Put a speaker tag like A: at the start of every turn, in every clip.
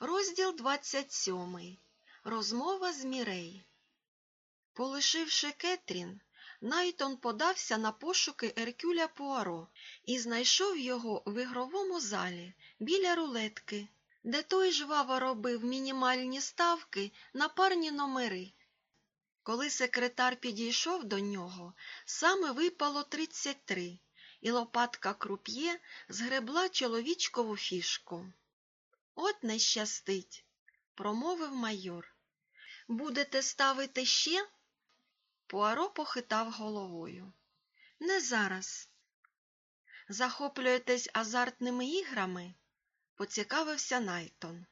A: Розділ 27. Розмова з Мірей. Полишивши Кетрін, Найтон подався на пошуки Еркюля Пуаро і знайшов його в ігровому залі біля рулетки, де той жваво робив мінімальні ставки на парні номери. Коли секретар підійшов до нього, саме випало 33, і лопатка круп'є згребла чоловічкову фішку. От не щастить, промовив майор. Будете ставити ще? Пуаро похитав головою. Не зараз. Захоплюєтесь азартними іграми? поцікавився Найтон.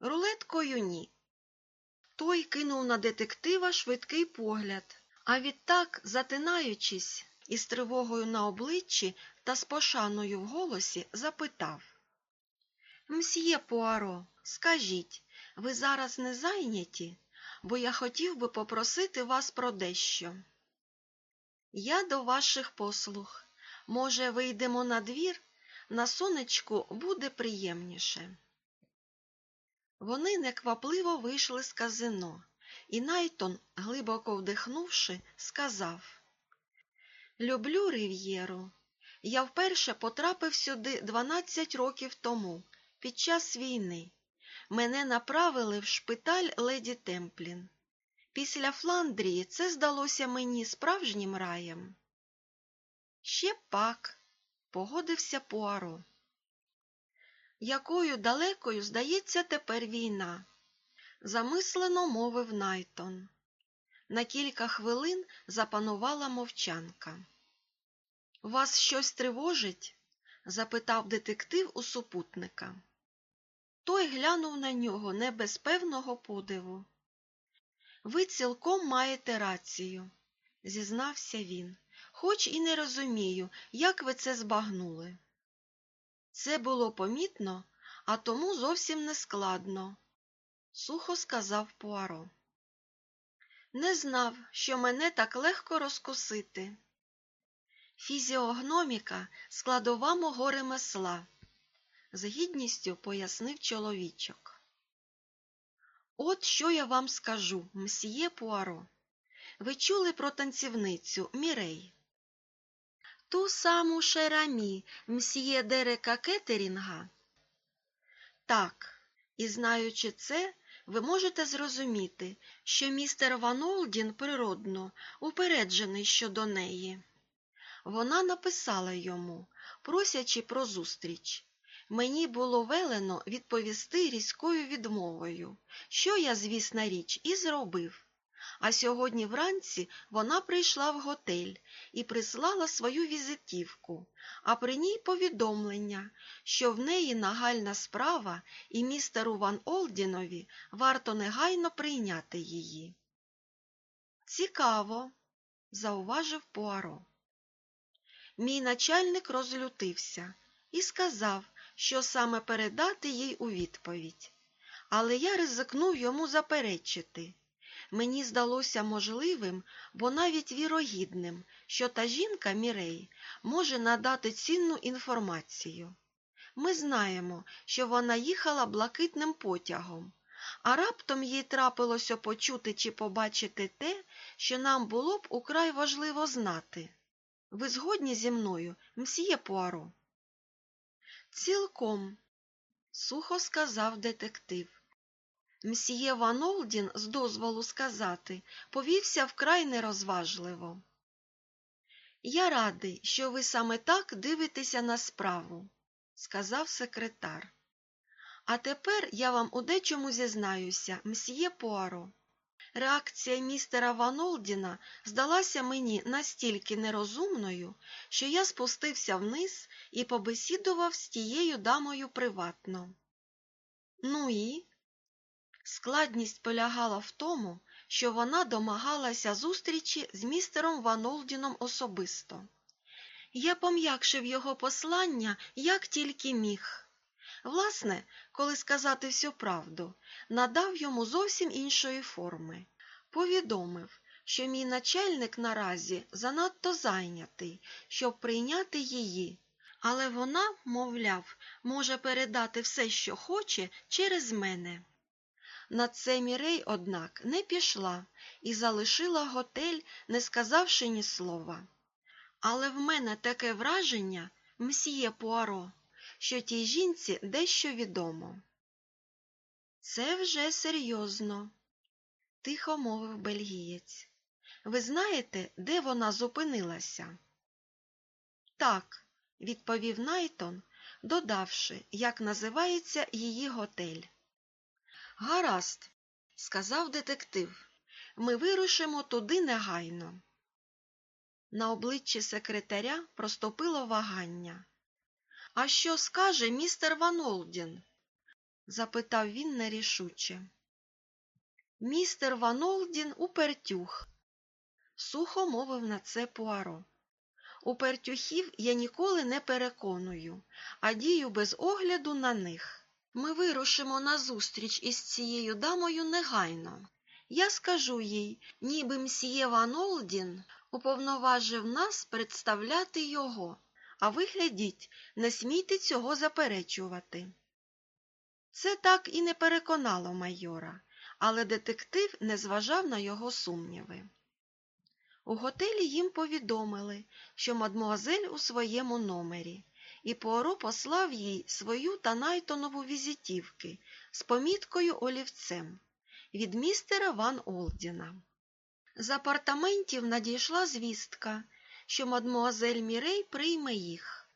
A: Рулеткою ні. Той кинув на детектива швидкий погляд, а відтак, затинаючись, із тривогою на обличчі та з пошаною в голосі, запитав Мсьє Пуаро, скажіть, ви зараз не зайняті, бо я хотів би попросити вас про дещо. Я до ваших послуг. Може, вийдемо на двір? На сонечку буде приємніше. Вони неквапливо вийшли з казино, і Найтон, глибоко вдихнувши, сказав Люблю Рив'єру. Я вперше потрапив сюди 12 років тому, під час війни. Мене направили в шпиталь леді Темплін. Після Фландрії це здалося мені справжнім раєм. Ще пак, погодився Пуаро. Якою далекою здається тепер війна? замислено мовив Найтон. На кілька хвилин запанувала мовчанка. Вас щось тривожить? запитав детектив у супутника. Той глянув на нього не без певного подиву. Ви цілком маєте рацію, зізнався він, хоч і не розумію, як ви це збагнули. Це було помітно, а тому зовсім не складно, сухо сказав Пуаро. Не знав, що мене так легко розкусити. Фізіогноміка складова мого ремесла, з гідністю пояснив чоловічок. От що я вам скажу, мсьє Пуаро. Ви чули про танцівницю Мірей? Ту саму шерамі мсьє Дерека Кеттерінга? Так, і знаючи це, ви можете зрозуміти, що містер Ван Олдін природно упереджений щодо неї. Вона написала йому, просячи про зустріч. Мені було велено відповісти різкою відмовою, що я, звісна річ, і зробив. А сьогодні вранці вона прийшла в готель і прислала свою візитівку, а при ній повідомлення, що в неї нагальна справа і містеру Ван Олдінові варто негайно прийняти її. Цікаво, зауважив Пуаро. Мій начальник розлютився і сказав, що саме передати їй у відповідь. Але я ризикнув йому заперечити. Мені здалося можливим, бо навіть вірогідним, що та жінка Мірей може надати цінну інформацію. Ми знаємо, що вона їхала блакитним потягом, а раптом їй трапилося почути чи побачити те, що нам було б украй важливо знати. Ви згодні зі мною, мсьє Пуаро? Цілком, сухо сказав детектив. Мсьє Ван Олдін, з дозволу сказати, повівся вкрай нерозважливо. Я радий, що ви саме так дивитеся на справу, сказав секретар. А тепер я вам у дечому зізнаюся, мсьє Пуаро. Реакція містера Ван Олдіна здалася мені настільки нерозумною, що я спустився вниз і побесідував з тією дамою приватно. Ну і складність полягала в тому, що вона домагалася зустрічі з містером Ван Олдіном особисто. Я пом'якшив його послання, як тільки міг. Власне, коли сказати всю правду, надав йому зовсім іншої форми. Повідомив, що мій начальник наразі занадто зайнятий, щоб прийняти її, Але вона, мовляв, може передати все, що хоче, через мене. На це Мірей, однак, не пішла і залишила готель, не сказавши ні слова. Але в мене таке враження, мсьє Пуаро, що тій жінці дещо відомо. Це вже серйозно, тихо мовив бельгієць. Ви знаєте, де вона зупинилася? Так, відповів Найтон, додавши, як називається її готель. Гаразд, сказав детектив. Ми вирушимо туди негайно. На обличчі секретаря проступило вагання. А що скаже містер Ван Олдін? запитав він нерішуче. Містер Ван Олдін упертюх, сухо мовив на це Пуаро. Упертюхів я ніколи не переконую, а дію без огляду на них. Ми вирушимо на зустріч із цією дамою негайно. Я скажу їй, ніби мсьє Ван Олдін уповноважив нас представляти його, а ви глядіть, не смійте цього заперечувати. Це так і не переконало майора, але детектив не зважав на його сумніви. У готелі їм повідомили, що мадмуазель у своєму номері, і Пуаро послав їй свою та Найтонову візитівки з поміткою олівцем від містера Ван Олдіна. З апартаментів надійшла звістка, що мадмуазель Мірей прийме їх.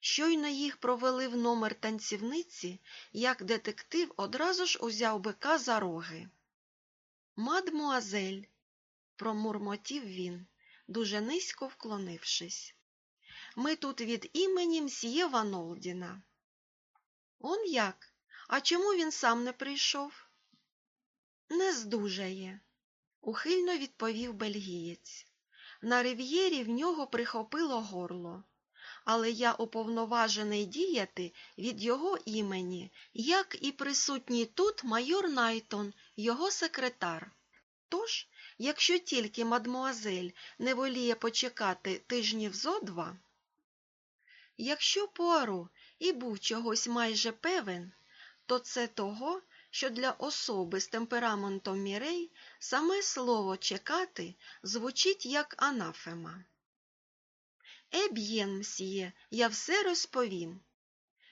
A: Щойно їх провели в номер танцівниці, як детектив одразу ж узяв бика за роги. Мадмуазель, промурмотів він, дуже низько вклонившись. Ми тут від імені мсьє Ван Олдіна. Он як? А чому він сам не прийшов? Не здужає, ухильно відповів бельгієць. На рив'єрі в нього прихопило горло, але я уповноважений діяти від його імені, як і присутній тут майор Найтон, його секретар. Тож, якщо тільки мадмуазель не воліє почекати тижнів зо два, якщо Пуаро і був чогось майже певен, то це того, що для особи з темпераментом мірей саме слово чекати звучить як анафема. Еб'єн, мсьє, я все розповім,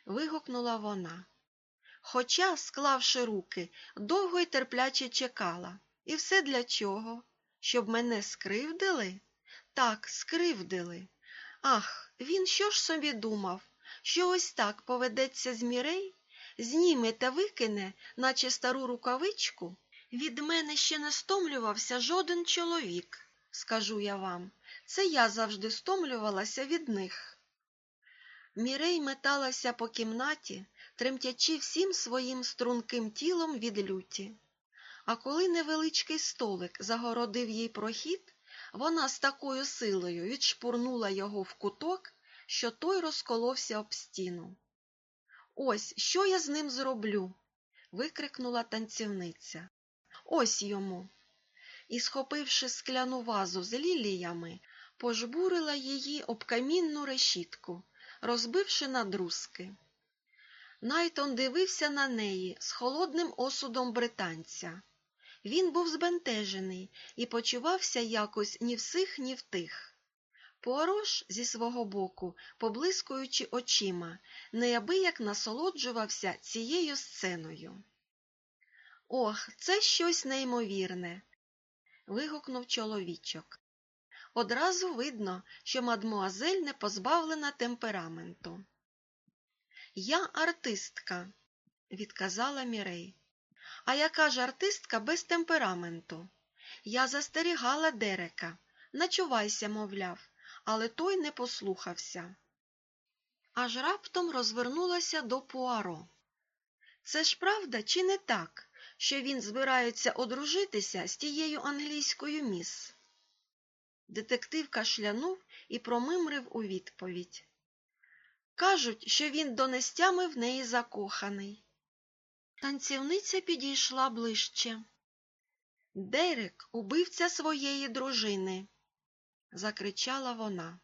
A: вигукнула вона. Хоча, склавши руки, довго й терпляче чекала. І все для чого? Щоб мене скривдили? Так, скривдили. Ах, він що ж собі думав, що ось так поведеться з мірей? Зніме та викине, наче стару рукавичку? Від мене ще не стомлювався жоден чоловік, скажу я вам. Це я завжди стомлювалася від них. Мірей металася по кімнаті, тремтячи всім своїм струнким тілом від люті. А коли невеличкий столик загородив їй прохід, вона з такою силою відшпурнула його в куток, що той розколовся об стіну. Ось що я з ним зроблю. викрикнула танцівниця. Ось йому. І, схопивши скляну вазу з ліліями, пожбурила її об камінну решітку, розбивши на друзки. Найтон дивився на неї з холодним осудом британця. Він був збентежений і почувався якось ні в сих, ні в тих. Пуарош, зі свого боку, поблискуючи очима, неабияк насолоджувався цією сценою. Ох, це щось неймовірне. вигукнув чоловічок. Одразу видно, що мадмуазель не позбавлена темпераменту. Я артистка, відказала Мірей. А яка ж артистка без темпераменту? Я застерігала Дерека, начувайся, мовляв, але той не послухався. Аж раптом розвернулася до Пуаро. Це ж правда, чи не так, що він збирається одружитися з тією англійською міс? Детектив кашлянув і промимрив у відповідь. Кажуть, що він донестями в неї закоханий. Танцівниця підійшла ближче. Дерек убивця своєї дружини, закричала вона.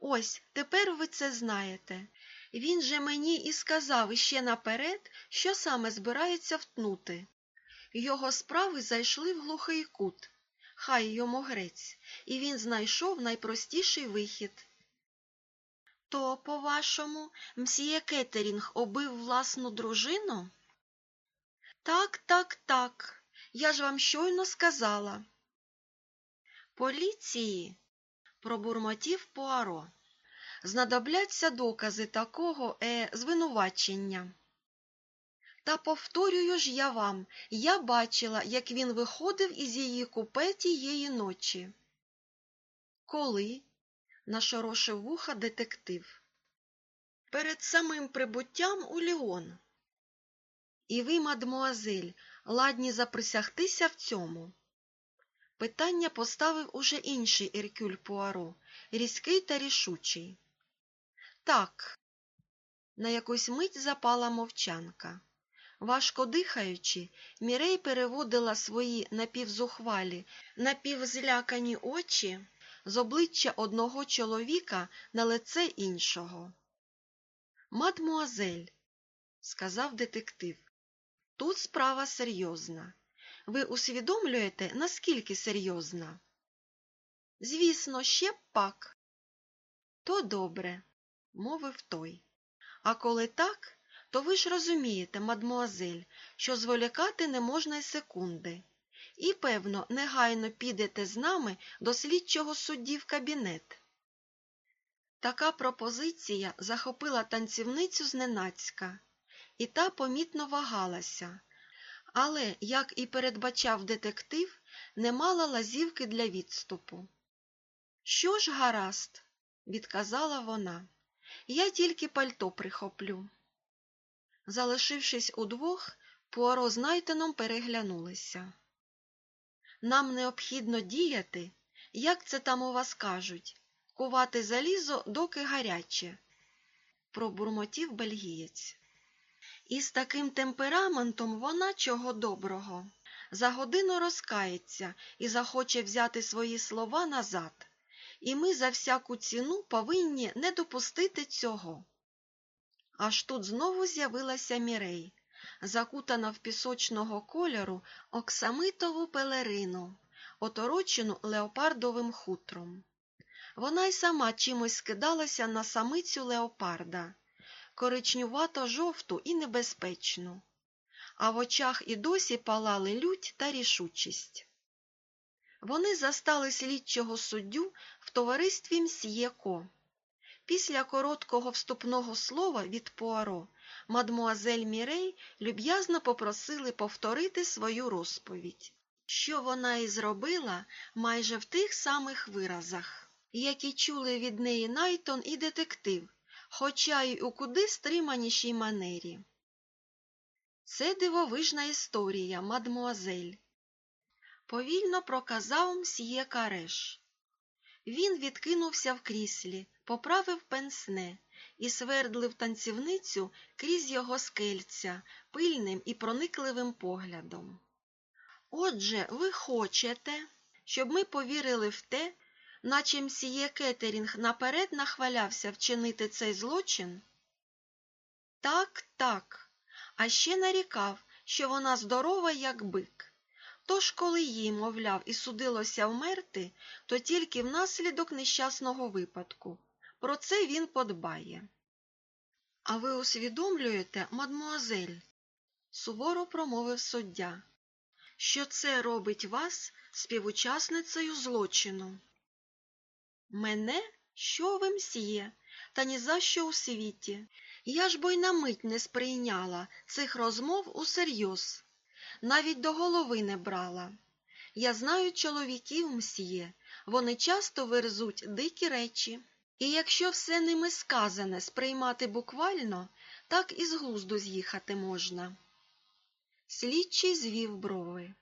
A: Ось, тепер ви це знаєте. Він же мені і сказав іще наперед, що саме збирається втнути. Його справи зайшли в глухий кут, хай йому грець, і він знайшов найпростіший вихід. То, по-вашому, мсьє Кеттерінг обив власну дружину? Так, так, так. Я ж вам щойно сказала. Поліції, пробурмотів Пуаро. Знадобляться докази такого е, звинувачення. Та повторюю ж я вам, я бачила, як він виходив із її купе тієї ночі. Коли? нашорошив вуха детектив. Перед самим прибуттям у Ліон. І ви, мадмуазель, ладні заприсягтися в цьому. Питання поставив уже інший Еркюль Пуаро, різкий та рішучий. Так, на якусь мить запала мовчанка. Важко дихаючи, Мірей переводила свої напівзухвалі, напівзлякані очі з обличчя одного чоловіка на лице іншого. Мадмуазель, сказав детектив, тут справа серйозна. Ви усвідомлюєте, наскільки серйозна? Звісно, ще б пак. То добре, мовив той. А коли так, то ви ж розумієте, мадмуазель, що зволікати не можна й секунди. І, певно, негайно підете з нами до слідчого судді в кабінет. Така пропозиція захопила танцівницю зненацька, і та помітно вагалася, але, як і передбачав детектив, не мала лазівки для відступу. Що ж, гаразд, відказала вона, я тільки пальто прихоплю. Залишившись удвох, Пуаро з Найтоном переглянулися. Нам необхідно діяти, як це там у вас кажуть, кувати залізо, доки гаряче, пробурмотів бельгієць. І з таким темпераментом вона чого доброго. За годину розкається і захоче взяти свої слова назад. І ми за всяку ціну повинні не допустити цього. Аж тут знову з'явилася Мірей, закутана в пісочного кольору оксамитову пелерину, оторочену леопардовим хутром. Вона й сама чимось скидалася на самицю леопарда, коричнювато жовту і небезпечну, а в очах і досі палали лють та рішучість. Вони застали слідчого суддю в товаристві Мсьєко. Після короткого вступного слова від Пуаро мадмуазель Мірей люб'язно попросили повторити свою розповідь, що вона і зробила майже в тих самих виразах, які чули від неї Найтон і детектив, хоча й у куди стриманішій манері. Це дивовижна історія, мадмуазель. Повільно проказав мсьє Кареш. Він відкинувся в кріслі, поправив пенсне і свердлив танцівницю крізь його скельця пильним і проникливим поглядом. Отже, ви хочете, щоб ми повірили в те, наче мсьє Кеттерінг наперед нахвалявся вчинити цей злочин? Так, так, а ще нарікав, що вона здорова, як бик. Тож, коли їй, мовляв, і судилося вмерти, то тільки внаслідок нещасного випадку. Про це він подбає. А ви усвідомлюєте, мадмуазель, суворо промовив суддя, що це робить вас співучасницею злочину. Мене? Що ви мсьє, та ні за що у світі. Я ж бо й на мить не сприйняла цих розмов усерйоз навіть до голови не брала. Я знаю чоловіків мсьє, вони часто верзуть дикі речі. І якщо все ними сказане сприймати буквально, так і з глузду з'їхати можна. Слідчий звів брови.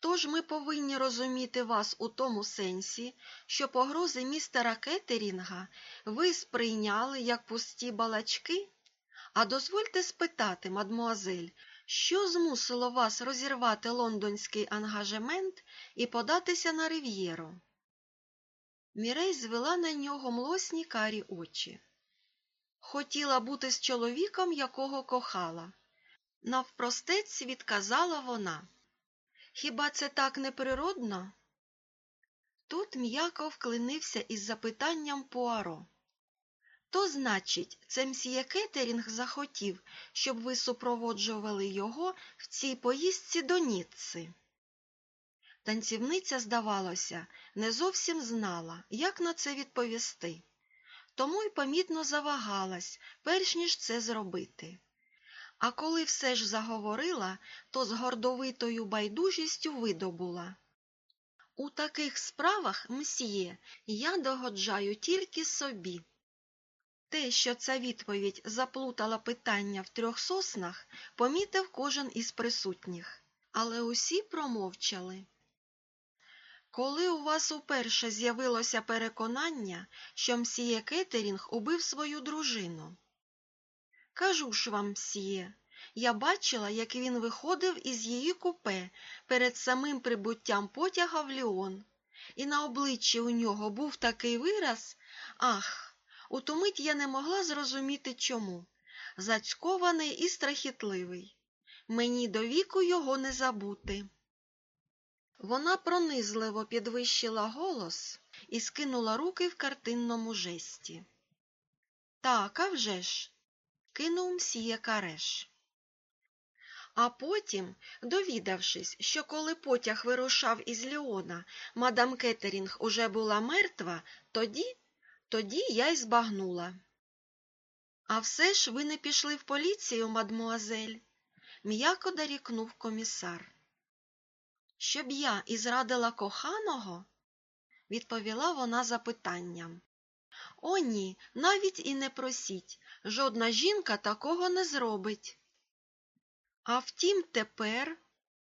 A: Тож ми повинні розуміти вас у тому сенсі, що погрози містера Кеттерінга ви сприйняли як пусті балачки? А дозвольте спитати, мадмуазель, що змусило вас розірвати лондонський ангажемент і податися на рив'єру? Мірей звела на нього млосні карі очі. Хотіла бути з чоловіком, якого кохала. Навпростець відказала вона. Хіба це так неприродно? Тут м'яко вклинився із запитанням Пуаро. То, значить, це мсьє Кеттерінг захотів, щоб ви супроводжували його в цій поїздці до Ніцци. Танцівниця, здавалося, не зовсім знала, як на це відповісти, тому й помітно завагалась, перш ніж це зробити. А коли все ж заговорила, то з гордовитою байдужістю видобула. У таких справах, мсьє, я догоджаю тільки собі. Те, що ця відповідь заплутала питання в трьох соснах, помітив кожен із присутніх, але усі промовчали. Коли у вас уперше з'явилося переконання, що мсьє Кеттерінг убив свою дружину? Кажу ж вам, мсьє, я бачила, як він виходив із її купе перед самим прибуттям потяга в Ліон, і на обличчі у нього був такий вираз ах, у ту мить я не могла зрозуміти чому. Зацькований і страхітливий. Мені до віку його не забути. Вона пронизливо підвищила голос і скинула руки в картинному жесті. Так, а вже ж, кинув мсьє Кареш. А потім, довідавшись, що коли потяг вирушав із Ліона, мадам Кеттерінг уже була мертва, тоді, тоді я й збагнула. А все ж ви не пішли в поліцію, мадмуазель, м'яко дорікнув комісар. Щоб я і зрадила коханого? відповіла вона запитанням. О, ні, навіть і не просіть. Жодна жінка такого не зробить. А втім, тепер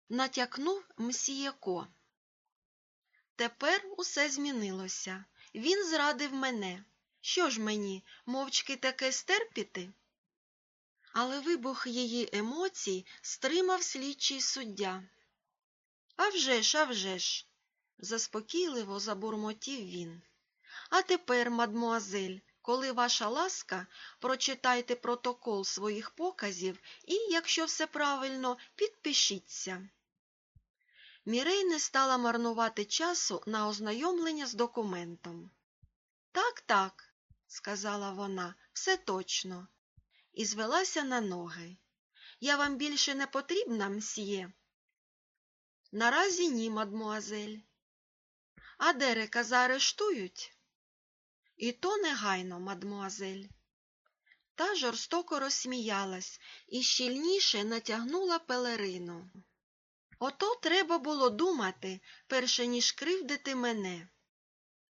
A: натякнув мсієко. Тепер усе змінилося. Він зрадив мене. Що ж мені, мовчки таке стерпіти? Але вибух її емоцій стримав слідчий суддя. «А вже ж, а вже ж!» – заспокійливо забурмотів він. А тепер, мадмуазель, коли ваша ласка, прочитайте протокол своїх показів і, якщо все правильно, підпишіться. Мірей не стала марнувати часу на ознайомлення з документом. Так, так, сказала вона, все точно, і звелася на ноги. Я вам більше не потрібна, мсьє? Наразі ні, мадмуазель. А Дерека заарештують? І то негайно, мадмуазель. Та жорстоко розсміялась і щільніше натягнула пелерину. Ото треба було думати, перше ніж кривдити мене.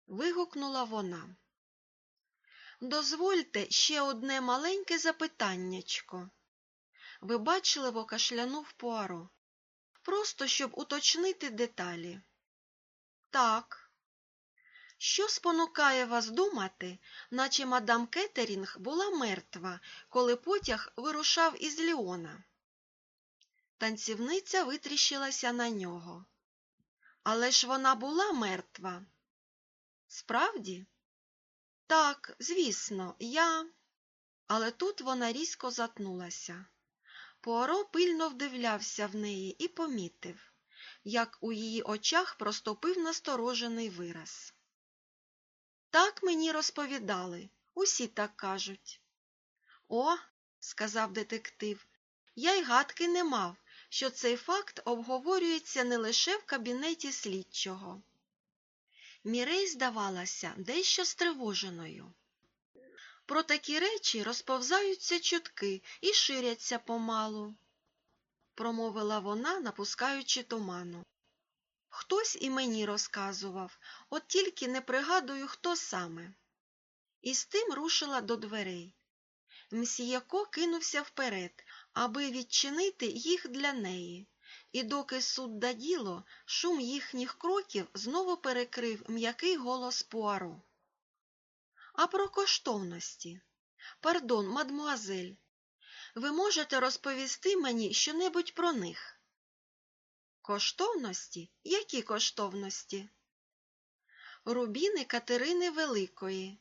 A: Вигукнула вона. Дозвольте ще одне маленьке запитаннячко. Вибачливо кашлянув Пуаро. Просто щоб уточнити деталі. Так. Що спонукає вас думати, наче мадам Кеттерінг була мертва, коли потяг вирушав із Ліона? Танцівниця витріщилася на нього. Але ж вона була мертва. Справді? Так, звісно, я. Але тут вона різко затнулася. Пуаро пильно вдивлявся в неї і помітив, як у її очах проступив насторожений вираз. Так мені розповідали, усі так кажуть. О, сказав детектив, я й гадки не мав, що цей факт обговорюється не лише в кабінеті слідчого. Мірей здавалася дещо стривоженою. Про такі речі розповзаються чутки і ширяться помалу, промовила вона, напускаючи туману. Хтось і мені розказував, от тільки не пригадую, хто саме. І з тим рушила до дверей. Мсіяко кинувся вперед, аби відчинити їх для неї, і доки суд да діло, шум їхніх кроків знову перекрив м'який голос Пуаро. А про коштовності. Пардон, мадмуазель, ви можете розповісти мені щонебудь про них? Коштовності? Які коштовності? Рубіни Катерини Великої.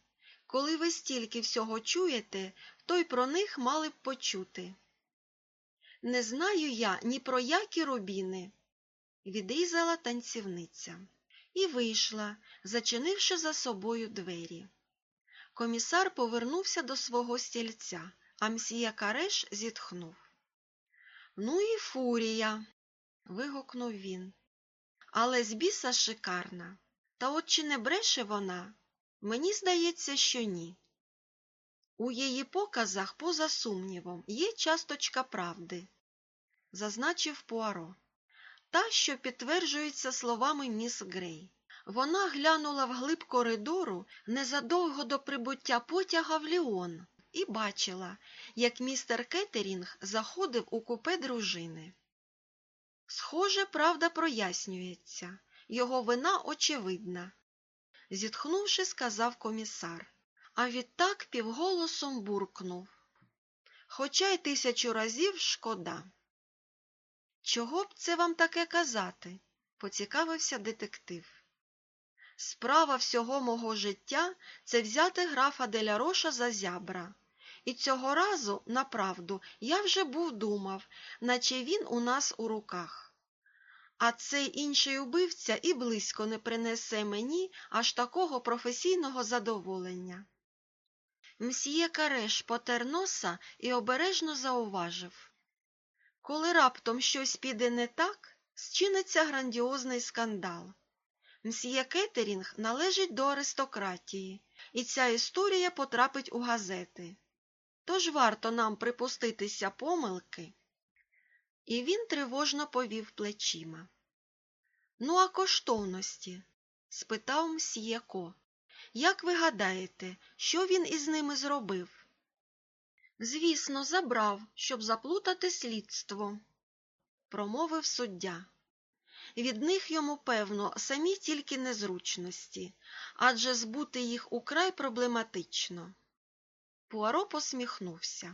A: Коли ви стільки всього чуєте, то й про них мали б почути. Не знаю я ні про які рубіни, відрізала танцівниця і вийшла, зачинивши за собою двері. Комісар повернувся до свого стільця, а мсьє Кареш зітхнув. Ну і фурія. Вигукнув він. Але з біса шикарна. Та от чи не бреше вона? Мені здається, що ні. У її показах, поза сумнівом, є часточка правди, зазначив Пуаро. Та, що підтверджується словами міс Грей. Вона глянула вглиб коридору незадовго до прибуття потяга в Ліон і бачила, як містер Кеттерінг заходив у купе дружини. Схоже, правда прояснюється, його вина очевидна, зітхнувши, сказав комісар, а відтак півголосом буркнув. Хоча й тисячу разів шкода. Чого б це вам таке казати? поцікавився детектив. Справа всього мого життя це взяти графа Деляроша за зябра. І цього разу, направду, я вже був думав, наче він у нас у руках. А цей інший убивця і близько не принесе мені аж такого професійного задоволення. Мсьє Кареш потер носа і обережно зауважив. Коли раптом щось піде не так, зчиниться грандіозний скандал. Мсьє Кеттерінг належить до аристократії, і ця історія потрапить у газети. Тож варто нам припуститися помилки. І він тривожно повів плечима. Ну, а коштовності? спитав мсьє Ко. Як ви гадаєте, що він із ними зробив? Звісно, забрав, щоб заплутати слідство, промовив суддя. Від них йому, певно, самі тільки незручності, адже збути їх украй проблематично. Пуаро посміхнувся.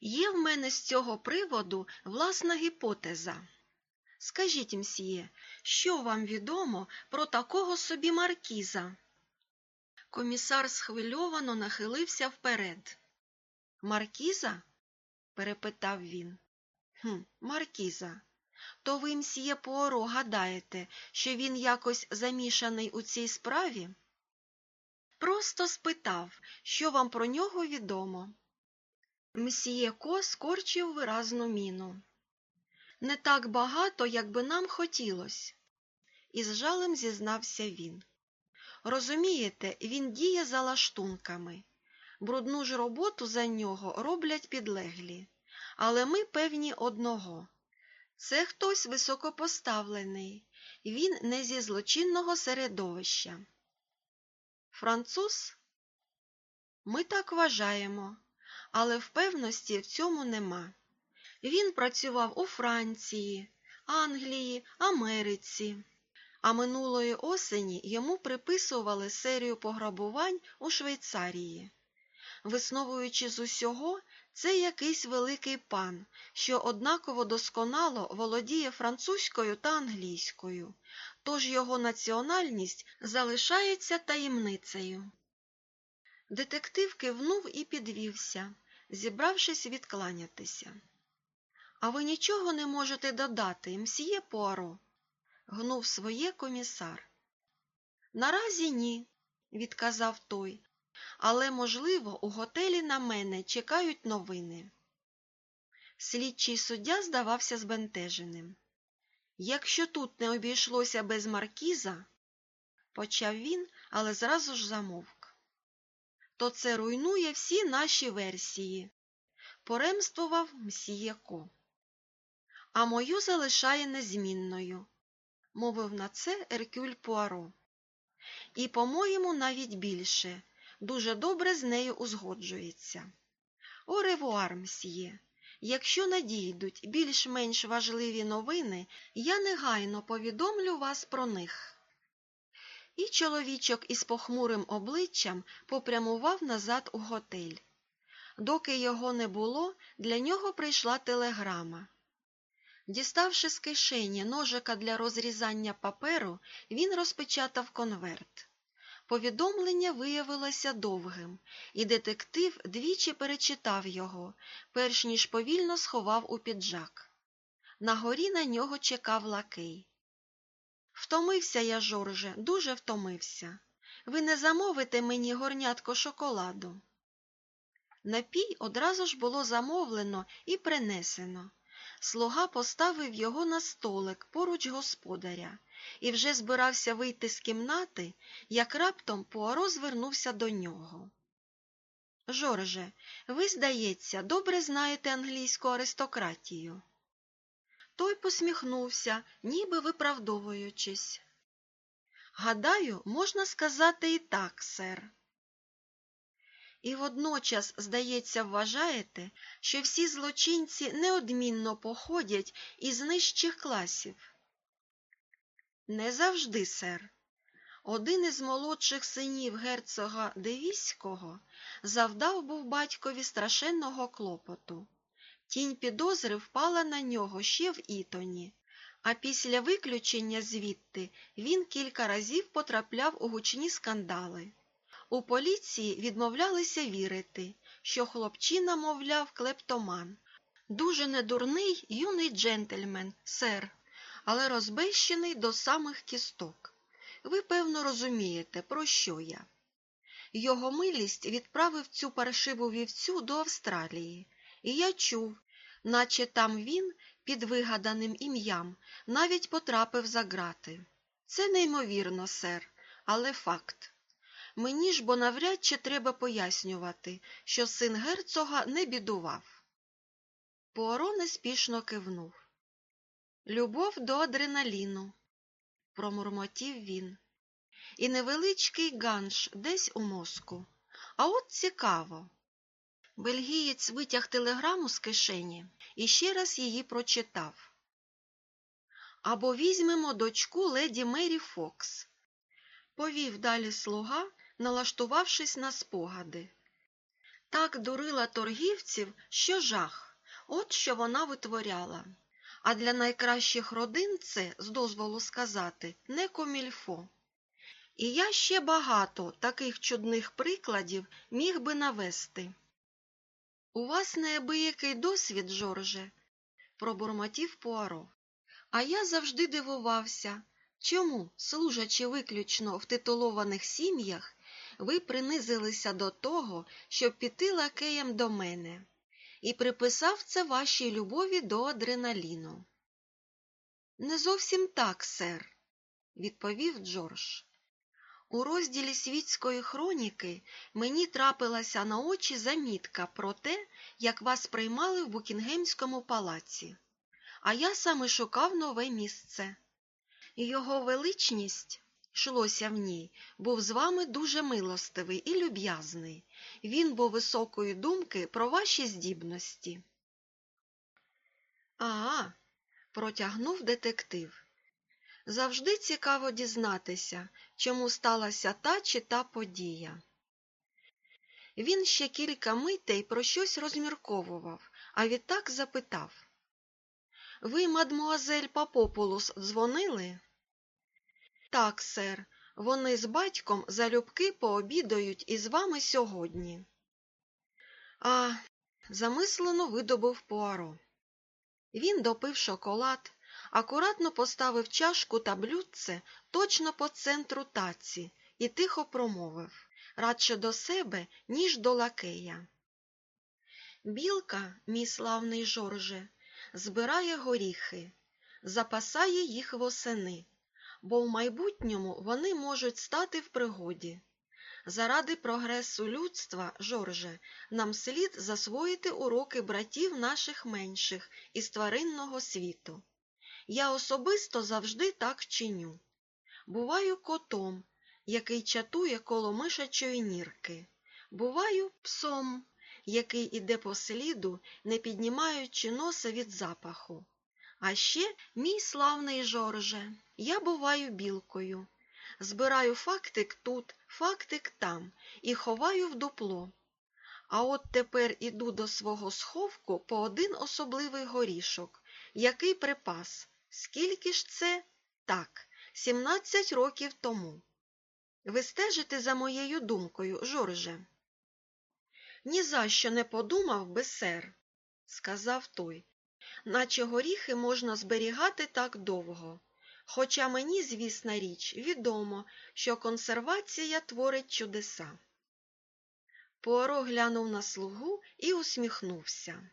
A: Є в мене з цього приводу власна гіпотеза. Скажіть, мсьє, що вам відомо про такого собі маркіза? Комісар схвильовано нахилився вперед. Маркіза? перепитав він. «Хм, Маркіза. То ви, мсьє Пуаро, гадаєте, що він якось замішаний у цій справі? Просто спитав, що вам про нього відомо. Мсьє Ко скорчив виразну міну. Не так багато, як би нам хотілося, із жалем зізнався він. Розумієте, він діє за лаштунками. Брудну ж роботу за нього роблять підлеглі, але ми певні одного. Це хтось високопоставлений, він не зі злочинного середовища. Француз? Ми так вважаємо, але впевності в цьому нема. Він працював у Франції, Англії, Америці, а минулої осені йому приписували серію пограбувань у Швейцарії. Висновуючи з усього, це якийсь великий пан, що однаково досконало володіє французькою та англійською, тож його національність залишається таємницею. Детектив кивнув і підвівся, зібравшись відкланятися. А ви нічого не можете додати, мсьє Пуаро?» – гнув своє комісар. Наразі ні, відказав той, але, можливо, у готелі на мене чекають новини. Слідчий суддя здавався збентеженим. Якщо тут не обійшлося без маркіза, почав він, але зразу ж замовк, то це руйнує всі наші версії, поремствував мсієко. А мою залишає незмінною, мовив на це Еркюль Пуаро. І, по-моєму, навіть більше дуже добре з нею узгоджується. О ревуар, мсьє! Якщо надійдуть більш-менш важливі новини, я негайно повідомлю вас про них. І чоловічок із похмурим обличчям попрямував назад у готель. Доки його не було, для нього прийшла телеграма. Діставши з кишені ножика для розрізання паперу, він розпечатав конверт. Повідомлення виявилося довгим, і детектив двічі перечитав його, перш ніж повільно сховав у піджак. На горі на нього чекав лакей. Втомився я, Жорже, дуже втомився. Ви не замовите мені горнятко шоколаду. Напій одразу ж було замовлено і принесено. Слуга поставив його на столик поруч господаря і вже збирався вийти з кімнати, як раптом Пуаро звернувся до нього. Жорже, ви, здається, добре знаєте англійську аристократію. Той посміхнувся, ніби виправдовуючись. Гадаю, можна сказати і так, сер. І водночас, здається, вважаєте, що всі злочинці неодмінно походять із нижчих класів. Не завжди, сер. Один із молодших синів герцога Девіського завдав був батькові страшенного клопоту. Тінь підозри впала на нього ще в Ітоні, а після виключення звідти він кілька разів потрапляв у гучні скандали. У поліції відмовлялися вірити, що хлопчина, мовляв, клептоман. Дуже недурний юний джентльмен, сер, але розбещений до самих кісток. Ви, певно, розумієте, про що я. Його милість відправив цю паршиву вівцю до Австралії, і я чув, наче там він, під вигаданим ім'ям, навіть потрапив за грати. Це неймовірно, сер, але факт. Мені ж бо навряд чи треба пояснювати, що син герцога не бідував. Пуаро неспішно кивнув. Любов до адреналіну, промурмотів він. І невеличкий ганш десь у мозку. А от цікаво. Бельгієць витяг телеграму з кишені і ще раз її прочитав. Або візьмемо дочку леді Мері Фокс. Повів далі слуга, налаштувавшись на спогади. Так дурила торгівців, що жах, от що вона витворяла. А для найкращих родин це, з дозволу сказати, не комільфо. І я ще багато таких чудних прикладів міг би навести. У вас неабиякий досвід, Жорже, пробурмотів Пуаро. А я завжди дивувався, чому, служачи виключно в титулованих сім'ях, ви принизилися до того, щоб піти лакеєм до мене, і приписав це вашій любові до адреналіну. Не зовсім так, сер, відповів Джордж. У розділі світської хроніки мені трапилася на очі замітка про те, як вас приймали в Букінгемському палаці, а я саме шукав нове місце. Його величність, йшлося в ній, був з вами дуже милостивий і люб'язний. Він був високої думки про ваші здібності. А, протягнув детектив. Завжди цікаво дізнатися, чому сталася та чи та подія. Він ще кілька митей про щось розмірковував, а відтак запитав Ви, мадмуазель Папопулус, дзвонили? Так, сер, вони з батьком залюбки пообідають із вами сьогодні. А, замислено видобув Пуаро. Він допив шоколад, акуратно поставив чашку та блюдце точно по центру таці і тихо промовив радше до себе, ніж до лакея. Білка, мій славний Жорже, збирає горіхи, запасає їх восени, бо в майбутньому вони можуть стати в пригоді. Заради прогресу людства, Жорже, нам слід засвоїти уроки братів наших менших із тваринного світу. Я особисто завжди так чиню. Буваю котом, який чатує коло мишачої нірки. Буваю псом, який іде по сліду, не піднімаючи носа від запаху. А ще, мій славний Жорже, я буваю білкою. Збираю фактик тут, фактик там і ховаю в дупло. А от тепер іду до свого сховку по один особливий горішок, Який припас? Скільки ж це? Так, 17 років тому. Ви стежите за моєю думкою, Жорже? Ні за що не подумав би, сер, сказав той, наче горіхи можна зберігати так довго. Хоча мені, звісна річ, відомо, що консервація творить чудеса. Пуаро глянув на слугу і усміхнувся.